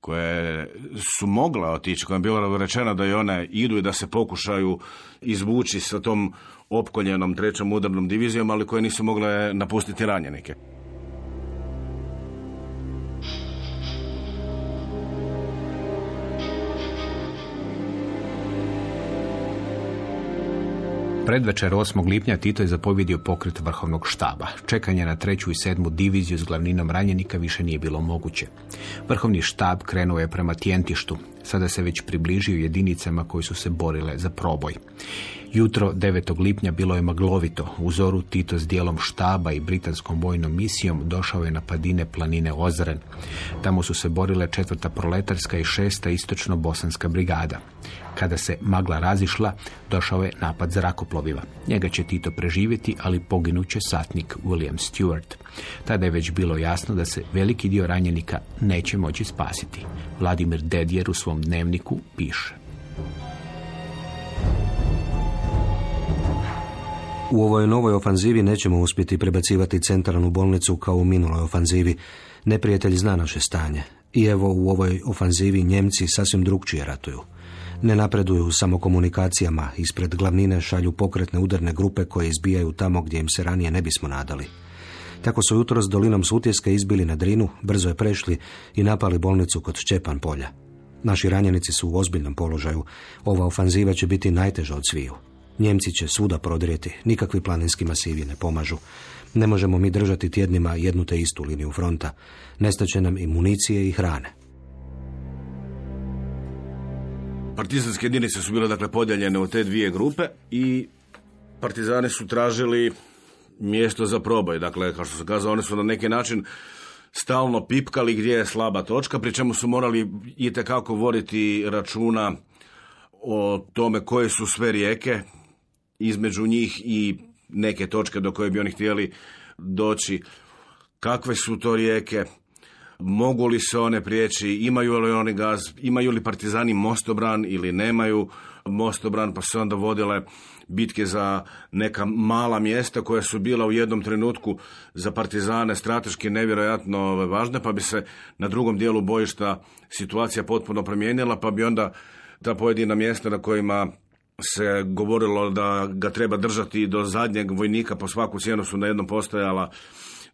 koje su mogle otići, koje je bilo rečeno da i one idu i da se pokušaju izvući sa tom opkoljenom trećom udarnom divizijom, ali koje nisu mogle napustiti ranjenike. Predvečer 8. lipnja Tito je zapovjedio pokret vrhovnog štaba. Čekanje na treću i sedmu diviziju s glavninom ranjenika više nije bilo moguće. Vrhovni štab krenuo je prema Tjentištu. Sada se već približio jedinicama koji su se borile za proboj. Jutro 9. lipnja bilo je maglovito. U zoru Tito s dijelom štaba i britanskom vojnom misijom došao je na padine planine Ozren. Tamo su se borile četvrta proletarska i šesta istočno-bosanska brigada. Kada se magla razišla, došao je napad zrakoploviva. Njega će Tito preživjeti, ali poginuće satnik William Stewart. Tada je već bilo jasno da se veliki dio ranjenika neće moći spasiti. Vladimir Dedjer u svom dnevniku piše. U ovoj novoj ofanzivi nećemo uspjeti prebacivati centralnu bolnicu kao u minuloj ofanzivi. Neprijatelj zna naše stanje. I evo u ovoj ofanzivi Njemci sasvim drugčije ratuju. Ne napreduju u samokomunikacijama, ispred glavnine šalju pokretne udarne grupe koje izbijaju tamo gdje im se ranije ne bismo nadali. Tako su jutro s dolinom Sutjeske izbili na Drinu, brzo je prešli i napali bolnicu kod Čepan polja. Naši ranjenici su u ozbiljnom položaju. Ova ofanziva će biti najteža od sviju. Njemci će svuda prodrijeti, nikakvi planinski masivi ne pomažu. Ne možemo mi držati tjednima jednu te istu liniju fronta. Nestaće nam i municije i hrane. Partizanske jedinice su bile dakle podijeljene u te dvije grupe i partizani su tražili mjesto za proboj. Dakle, kao što sam kazao, oni su na neki način stalno pipkali gdje je slaba točka, pri čemu su morali itekako voditi računa o tome koje su sve rijeke između njih i neke točke do koje bi oni htjeli doći. Kakve su to rijeke, mogu li se one prijeći, imaju li oni gaz, imaju li partizani mostobran ili nemaju mostobran, pa se onda vodile bitke za neka mala mjesta koja su bila u jednom trenutku za partizane strateški nevjerojatno važne, pa bi se na drugom dijelu bojišta situacija potpuno promijenila, pa bi onda ta pojedina mjesta na kojima se govorilo da ga treba držati do zadnjeg vojnika po svaku cijenu su na jednom postojala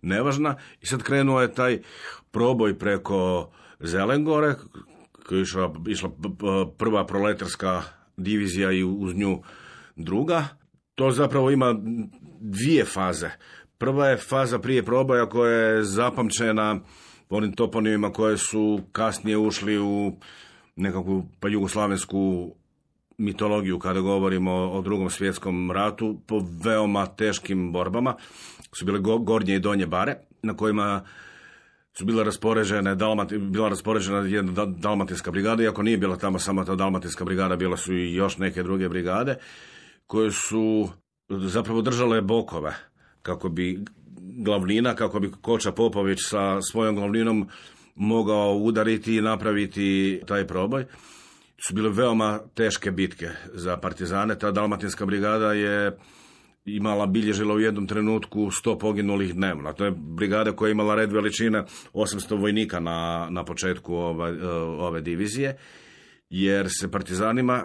nevažna. I sad krenuo je taj proboj preko Zelengore koja je išla, išla prva proletarska divizija i uz nju druga. To zapravo ima dvije faze. Prva je faza prije proboja koja je zapamćena onim toponimima koje su kasnije ušli u nekakvu pa jugoslavensku mitologiju kada govorimo o drugom svjetskom ratu po veoma teškim borbama su bile gornje i donje bare na kojima su bile raspoređene, Dalmat, bila raspoređena jedna dalmatinska brigada, iako nije bila tamo samo ta dalmatinska brigada, bila su i još neke druge brigade, koje su zapravo držale bokove, kako bi glavnina, kako bi Koča Popović sa svojom glavninom mogao udariti i napraviti taj proboj. Su bile veoma teške bitke za partizane. Ta dalmatinska brigada je imala bilježila u jednom trenutku 100 poginulih dnevno. To je brigada koja je imala red veličine 800 vojnika na, na početku ove, ove divizije, jer se partizanima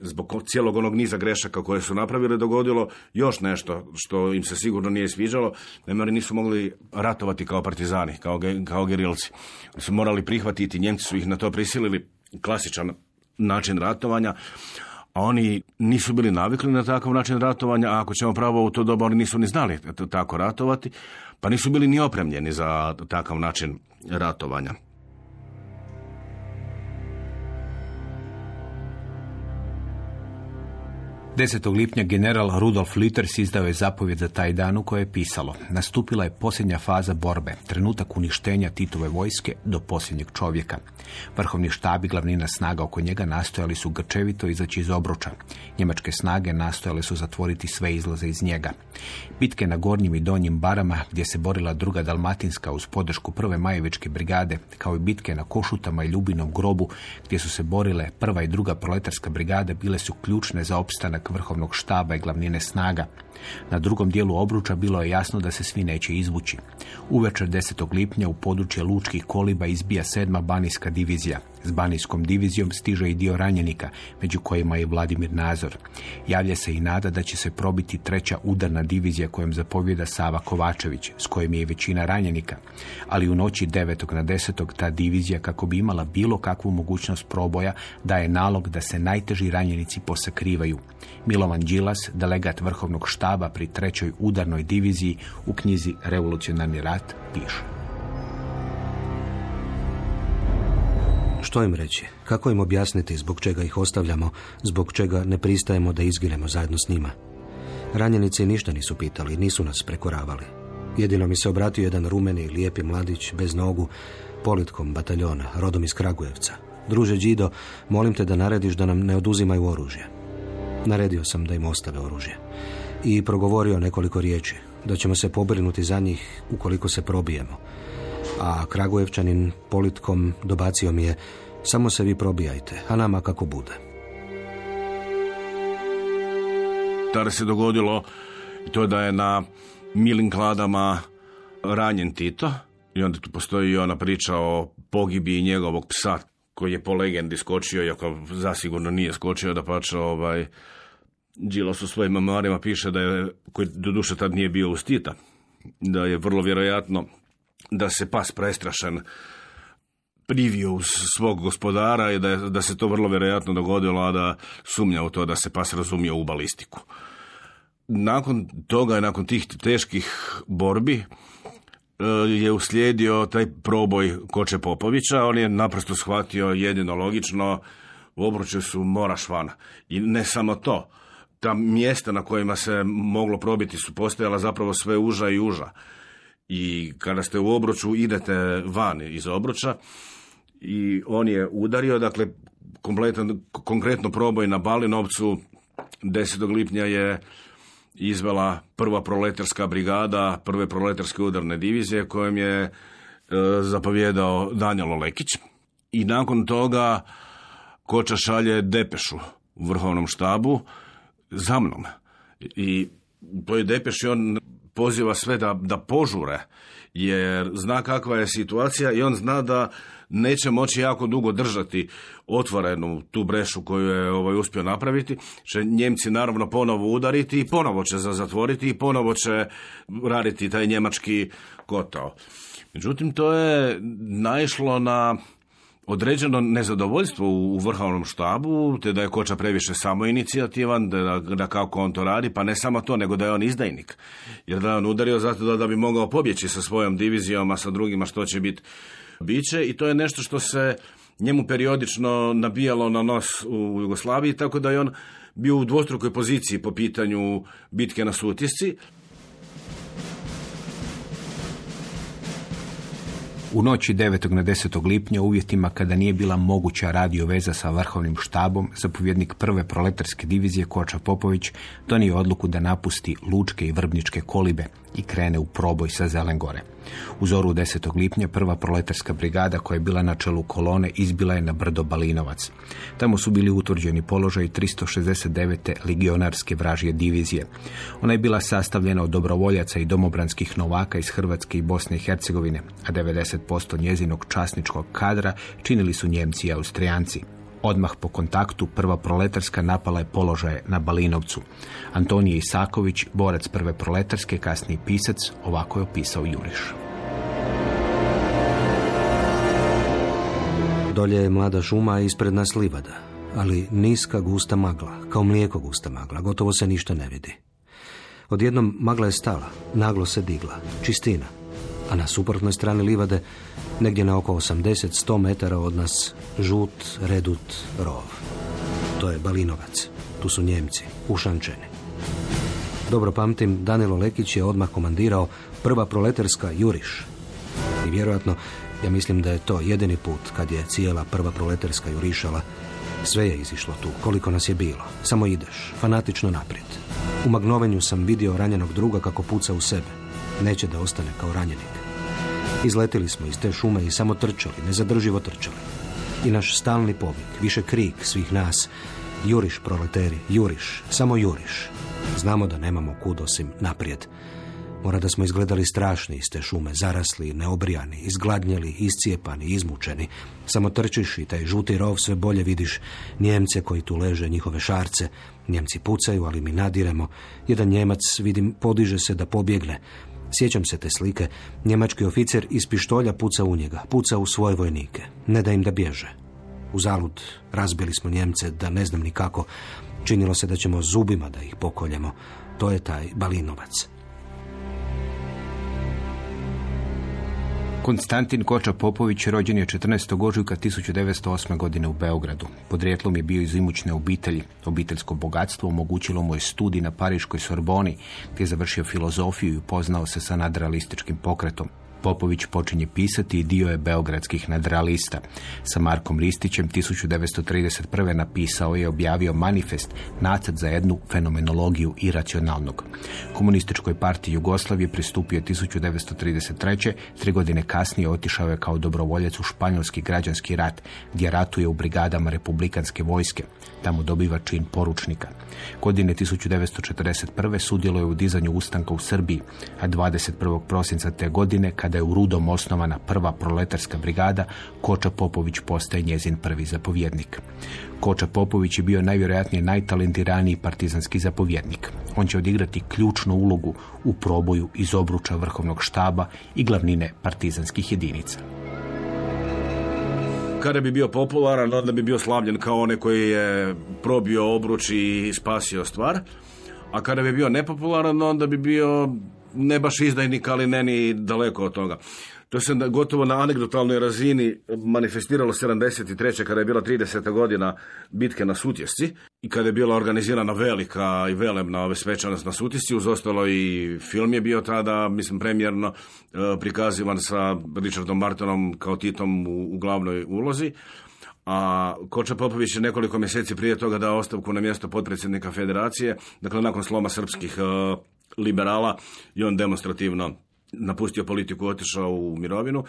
zbog cijelog onog niza grešaka koje su napravili dogodilo još nešto što im se sigurno nije sviđalo, da oni nisu mogli ratovati kao partizani, kao, kao gerilci. Su morali prihvatiti, Njemci su ih na to prisilili, klasičan način ratovanja, a oni nisu bili navikli na takav način ratovanja, a ako ćemo pravo u to doba, oni nisu ni znali tako ratovati, pa nisu bili ni opremljeni za takav način ratovanja. 10. lipnja general Rudolf Litters izdao je zapovjed za taj dan u kojoj je pisalo Nastupila je posljednja faza borbe, trenutak uništenja Titove vojske do posljednjeg čovjeka. Vrhovni štab i glavnina snaga oko njega nastojali su grčevito izaći iz obruča. Njemačke snage nastojale su zatvoriti sve izlaze iz njega. Bitke na gornjim i donjim barama gdje se borila druga dalmatinska uz podršku prve Majevičke brigade, kao i bitke na Košutama i Ljubinom grobu gdje su se borile prva i druga proletarska brigada bile su ključne za opstanak vrhovnog štaba i glavnine snaga. Na drugom dijelu obruča bilo je jasno da se svi neće izvući. Uvečer 10. lipnja u područje Lučkih koliba izbija sedma banijska divizija. S banijskom divizijom stiže i dio ranjenika, među kojima je Vladimir Nazor. Javlja se i nada da će se probiti treća udarna divizija kojom zapovjeda Sava Kovačević, s kojim je većina ranjenika. Ali u noći 9. na 10. ta divizija, kako bi imala bilo kakvu mogućnost proboja, daje nalog da se najteži ranjenici posakrivaju. Milovan Đilas, delegat vrhovnog štaba pri trećoj udarnoj diviziji u knjizi Revolucionarni rat, piše. Što im reći? Kako im objasniti zbog čega ih ostavljamo, zbog čega ne pristajemo da izginemo zajedno s njima? Ranjenici ništa nisu pitali, nisu nas prekoravali. Jedino mi se obratio jedan rumeni, lijepi mladić, bez nogu, politkom bataljona, rodom iz Kragujevca. Druže Đido, molim te da narediš da nam ne oduzimaju oružje. Naredio sam da im ostave oružje. I progovorio nekoliko riječi, da ćemo se pobrinuti za njih ukoliko se probijemo. A Kragujevčanin politkom dobacio mi je, samo se vi probijajte, a nama kako bude. Tada se dogodilo to da je na milim kladama ranjen Tito i onda tu postoji ona priča o pogibiji njegovog psa koji je po legendi skočio, iako zasigurno nije skočio, da pače ovaj, Đilos u svojim memoarima piše da je, koji doduše tad nije bio uz Tita, da je vrlo vjerojatno da se pas prestrašen privio uz svog gospodara i da, da se to vrlo vjerojatno dogodilo, a da sumnja u to da se pas razumio u balistiku. Nakon toga, nakon tih teških borbi, e, je uslijedio taj proboj Koče Popovića, on je naprosto shvatio jedino logično, u obručju su moraš van. I ne samo to, ta mjesta na kojima se moglo probiti su postojala zapravo sve uža i uža. I kada ste u obruču idete van iz obruča i on je udario, dakle kompletan, konkretno proboj na Balinovcu 10. lipnja je izvela prva proletarska brigada, prve proletarske udarne divizije kojom je e, zapovjedao Danjelo Lekić. I nakon toga Koča šalje depešu u vrhovnom štabu za mnom. I u toj depeši on poziva sve da, da požure, jer zna kakva je situacija i on zna da neće moći jako dugo držati otvorenu tu brešu koju je ovaj, uspio napraviti, će Njemci naravno ponovo udariti i ponovo će za zatvoriti i ponovo će raditi taj njemački kotao. Međutim, to je naišlo na određeno nezadovoljstvo u vrhovnom štabu, te da je Koča previše samoinicijativan, da, da kako on to radi, pa ne samo to, nego da je on izdajnik. Jer da je on udario zato da, da bi mogao pobjeći sa svojom divizijom, a sa drugima što će biti biće i to je nešto što se njemu periodično nabijalo na nos u Jugoslaviji, tako da je on bio u dvostrukoj poziciji po pitanju bitke na Sutisci. U noći 9. na 10. lipnja uvjetima kada nije bila moguća radio veza sa vrhovnim štabom, zapovjednik prve proletarske divizije Koča Popović donio odluku da napusti lučke i vrbničke kolibe i krene u proboj sa Zelengore. U zoru 10. lipnja prva proletarska brigada koja je bila na čelu kolone izbila je na brdo Balinovac. Tamo su bili utvrđeni položaj 369. legionarske vražije divizije. Ona je bila sastavljena od dobrovoljaca i domobranskih novaka iz Hrvatske i Bosne i Hercegovine, a 90% njezinog časničkog kadra činili su Njemci i Austrijanci. Odmah po kontaktu prva proletarska napala je položaje na Balinovcu. Antonije Isaković, borac prve proletarske, kasniji pisac, ovako je opisao Juriš. Dolje je mlada šuma, ispred nas livada, ali niska gusta magla, kao mlijeko gusta magla, gotovo se ništa ne vidi. Odjednom magla je stala, naglo se digla, čistina, a na suprotnoj strani livade, negdje na oko 80-100 metara od nas, žut, redut, rov. To je Balinovac. Tu su Njemci, ušančeni. Dobro pamtim, Danilo Lekić je odmah komandirao prva proletarska Juriš. I vjerojatno, ja mislim da je to jedini put kad je cijela prva proletarska jurišala. Sve je izišlo tu, koliko nas je bilo. Samo ideš, fanatično naprijed. U magnovenju sam vidio ranjenog druga kako puca u sebe. Neće da ostane kao ranjenik. Izletili smo iz te šume i samo trčali, nezadrživo trčali. I naš stalni povik, više krik svih nas. Juriš, proleteri, juriš, samo juriš. Znamo da nemamo kud osim naprijed. Mora da smo izgledali strašni iz te šume, zarasli, neobrijani, izgladnjeli, iscijepani, izmučeni. Samo trčiš i taj žuti rov sve bolje vidiš Njemce koji tu leže, njihove šarce. Njemci pucaju, ali mi nadiremo. Jedan Njemac, vidim, podiže se da pobjegne. Sjećam se te slike. Njemački oficer iz pištolja puca u njega, puca u svoje vojnike. Ne da im da bježe. U zalud razbili smo Njemce, da ne znam ni kako. Činilo se da ćemo zubima da ih pokoljemo. To je taj Balinovac. Konstantin Koča Popović rođen je 14. ožujka 1908. godine u Beogradu. Podrijetlom je bio iz imućne obitelji. Obiteljsko bogatstvo omogućilo mu je studij na Pariškoj Sorboni, gdje je završio filozofiju i upoznao se sa nadrealističkim pokretom. Popović počinje pisati i dio je beogradskih nadrealista. Sa Markom Listićem 1931. napisao je objavio manifest nacrt za jednu fenomenologiju iracionalnog. Komunističkoj partiji Jugoslavije pristupio 1933. Tri godine kasnije otišao je kao dobrovoljac u španjolski građanski rat, gdje ratuje u brigadama republikanske vojske. Tamo dobiva čin poručnika. Godine 1941. sudjeluje u dizanju ustanka u Srbiji, a 21. prosinca te godine, kada je u Rudom osnovana prva proletarska brigada, Koča Popović postaje njezin prvi zapovjednik. Koča Popović je bio najvjerojatnije najtalentiraniji partizanski zapovjednik. On će odigrati ključnu ulogu u proboju iz obruča vrhovnog štaba i glavnine partizanskih jedinica. Kada bi bio popularan, onda bi bio slavljen kao onaj koji je probio obruč i spasio stvar. A kada bi bio nepopularan, onda bi bio ne baš izdajnik, ali ne ni daleko od toga. To se gotovo na anegdotalnoj razini manifestiralo 73. kada je bila 30. godina bitke na Sutjesci i kada je bila organizirana velika i velebna ove na Sutjesci, uz ostalo i film je bio tada, mislim, premjerno e, prikazivan sa Richardom Martonom kao Titom u, u glavnoj ulozi. A Koča Popović je nekoliko mjeseci prije toga dao ostavku na mjesto potpredsjednika federacije, dakle nakon sloma srpskih e, liberala i on demonstrativno napustio politiku, otišao u mirovinu.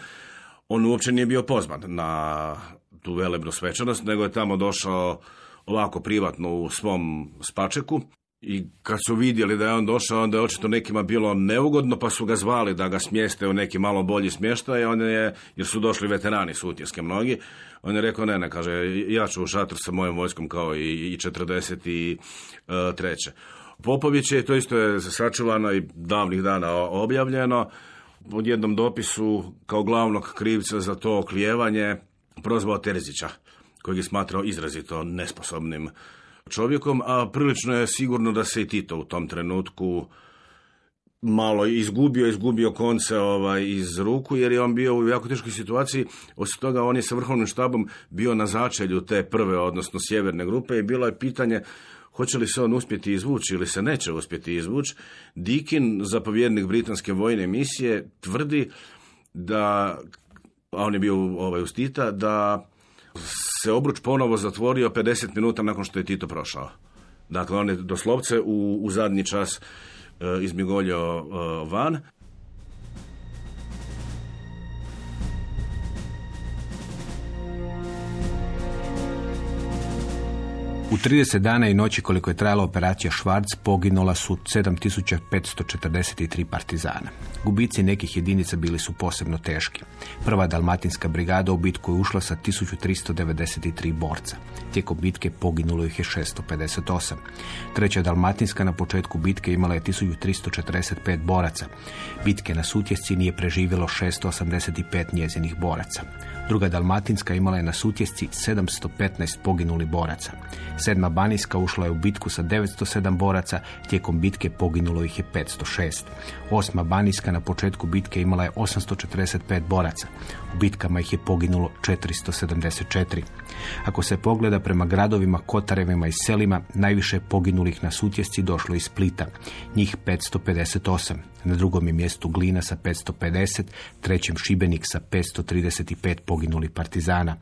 On uopće nije bio pozvan na tu velebnu svečanost, nego je tamo došao ovako privatno u svom spačeku i kad su vidjeli da je on došao, onda je očito nekima bilo neugodno, pa su ga zvali da ga smjeste u neki malo bolji smještaj, on je, jer su došli veterani sutjeske mnogi, on je rekao ne, ne, kaže, ja ću u šator sa mojom vojskom kao i, i 43. Popović je, to isto je sačuvano i davnih dana objavljeno, u jednom dopisu kao glavnog krivca za to oklijevanje prozvao Terzića, kojeg je smatrao izrazito nesposobnim čovjekom, a prilično je sigurno da se i Tito u tom trenutku malo izgubio, izgubio konce ovaj, iz ruku, jer je on bio u jako teškoj situaciji. Osim toga, on je sa vrhovnim štabom bio na začelju te prve, odnosno sjeverne grupe i bilo je pitanje Hoće li se on uspjeti izvući ili se neće uspjeti izvući? Dikin, zapovjednik britanske vojne misije, tvrdi da, a on je bio ovaj, uz Tita, da se obruč ponovo zatvorio 50 minuta nakon što je Tito prošao. Dakle, on je doslovce u, u zadnji čas e, izmigoljio e, van. U 30 dana i noći koliko je trajala operacija Švarc poginula su 7543 partizana. Gubici nekih jedinica bili su posebno teški. Prva dalmatinska brigada u bitku je ušla sa 1393 borca. Tijekom bitke poginulo ih je 658. Treća dalmatinska na početku bitke imala je 1345 boraca. Bitke na Sutjesci nije preživjelo 685 njezinih boraca. Druga Dalmatinska imala je na sutjesci 715 poginuli boraca. Sedma Banijska ušla je u bitku sa 907 boraca, tijekom bitke poginulo ih je 506. Osma Banijska na početku bitke imala je 845 boraca. Bitkama ih je poginulo 474. Ako se pogleda prema gradovima, kotarevima i selima, najviše poginulih na sutjesci došlo iz Splita, njih 558. Na drugom je mjestu Glina sa 550, trećem Šibenik sa 535 poginuli partizana.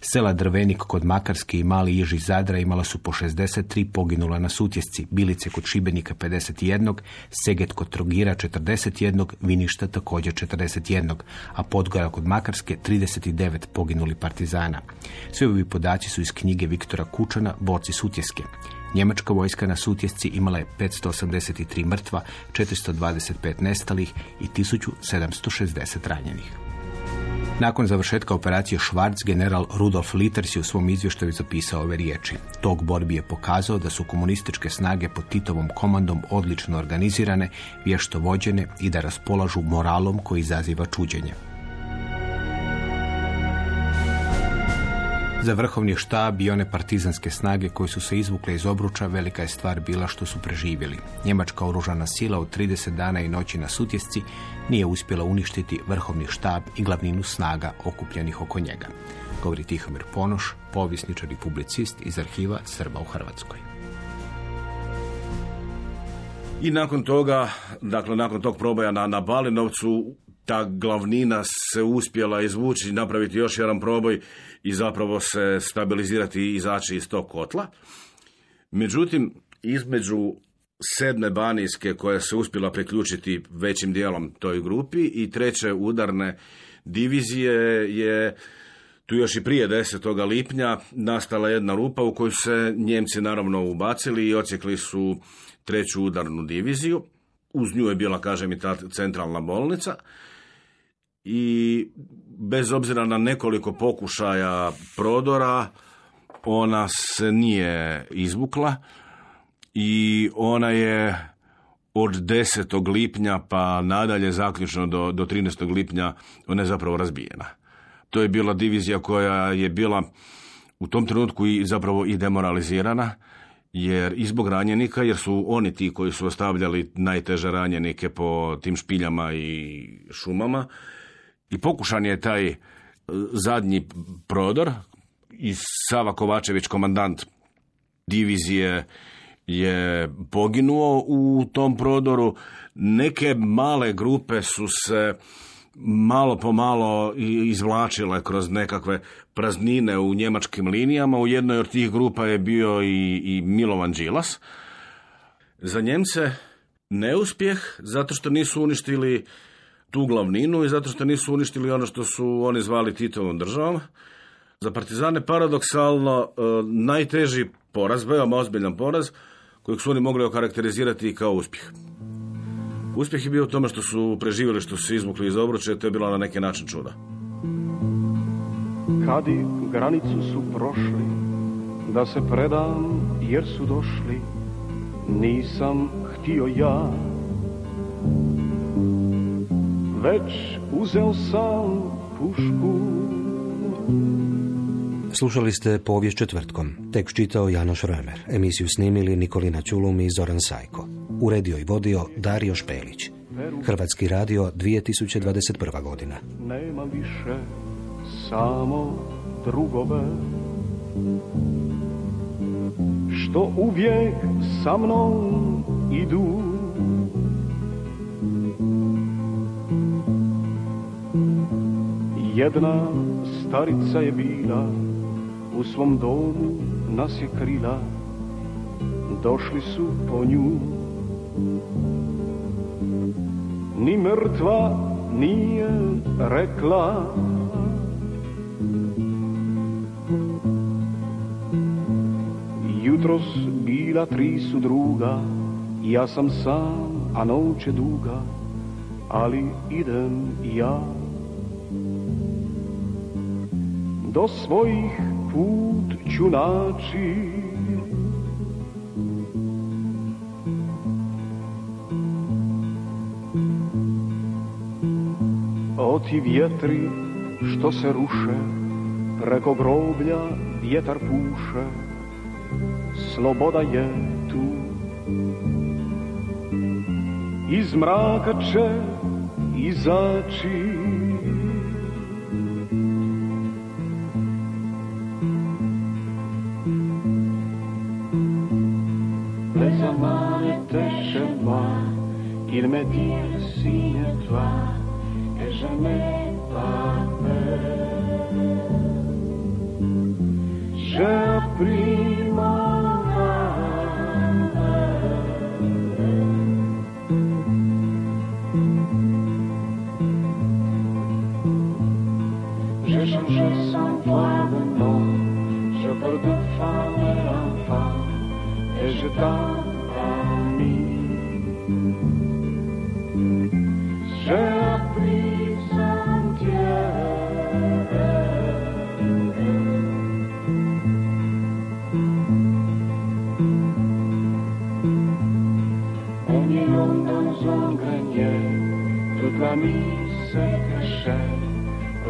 Sela Drvenik kod Makarske i Mali Iži Zadra imala su po 63 poginula na sutjesci, Bilice kod Šibenika 51, Seget kod Trogira 41, Viništa također 41, a Podgora kod Makarske 39 poginuli partizana. Svi ovi podaci su iz knjige Viktora Kučana, Borci Sutjeske. Njemačka vojska na sutjesci imala je 583 mrtva, 425 nestalih i 1760 ranjenih. Nakon završetka operacije Schwarz, general Rudolf Litters je u svom izvještaju zapisao ove riječi. Tog borbi je pokazao da su komunističke snage pod Titovom komandom odlično organizirane, vješto vođene i da raspolažu moralom koji izaziva čuđenje. Za vrhovni štab i one partizanske snage koje su se izvukle iz obruča velika je stvar bila što su preživjeli. Njemačka oružana sila u 30 dana i noći na sutjesci nije uspjela uništiti vrhovni štab i glavninu snaga okupljenih oko njega. Govori Tihomir Ponoš, povisničar i publicist iz arhiva Srba u Hrvatskoj. I nakon toga, dakle nakon tog proboja na, na Balinovcu, ta glavnina se uspjela izvući, napraviti još jedan proboj i zapravo se stabilizirati i izaći iz tog kotla. Međutim, između sedme banijske koja se uspjela priključiti većim dijelom toj grupi i treće udarne divizije je tu još i prije 10. lipnja nastala jedna rupa u koju se Njemci naravno ubacili i ocjekli su treću udarnu diviziju. Uz nju je bila, kažem, i ta centralna bolnica i bez obzira na nekoliko pokušaja prodora, ona se nije izvukla i ona je od 10. lipnja pa nadalje zaključno do, do 13. lipnja ona je zapravo razbijena. To je bila divizija koja je bila u tom trenutku i zapravo i demoralizirana jer i zbog ranjenika, jer su oni ti koji su ostavljali najteže ranjenike po tim špiljama i šumama, i pokušan je taj e, zadnji prodor i Sava Kovačević, komandant divizije, je poginuo u tom prodoru. Neke male grupe su se malo po malo izvlačile kroz nekakve praznine u njemačkim linijama. U jednoj od tih grupa je bio i, i Milovan Đilas. Za Njemce neuspjeh, zato što nisu uništili tu glavninu i zato što nisu uništili ono što su oni zvali Titovom državom. Za partizane paradoksalno e, najteži poraz, veoma ozbiljan poraz, kojeg su oni mogli okarakterizirati kao uspjeh. Uspjeh je bio u tome što su preživjeli, što su se izvukli iz obruča, to je bilo na neki način čuda. Kadi granicu su prošli, da se predam jer su došli, nisam htio ja već uzeo sam pušku. Slušali ste povijest četvrtkom. Tekst čitao Janoš Römer. Emisiju snimili Nikolina Čulum i Zoran Sajko. Uredio i vodio Dario Špelić. Hrvatski radio 2021. godina. Nema više samo drugove što uvijek sa mnom idu Jedna starica je bila, u svom domu nas je krila, došli su po nju. Ni mrtva nije rekla, Jutros bila tri su druga, ja sam sam, a noć je duga, ali idem ja. Do svojih put ću naći, O ti vjetri što se ruše, preko groblja vjetar puše, sloboda je tu. Iz mraka će izaći je n'ai pas peur. J'ai appris mon J'ai changé sans voir de nom, je de femme et enfant, et je t'en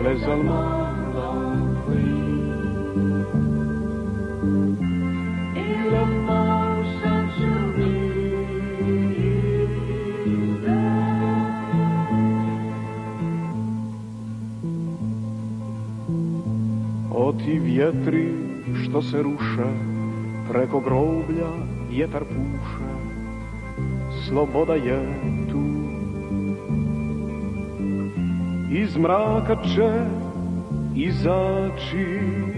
les Allemands l'ont pris. Et le mort O ti vjetri što se ruše, preko groblja vjetar puše, sloboda je Iz mraka će izaći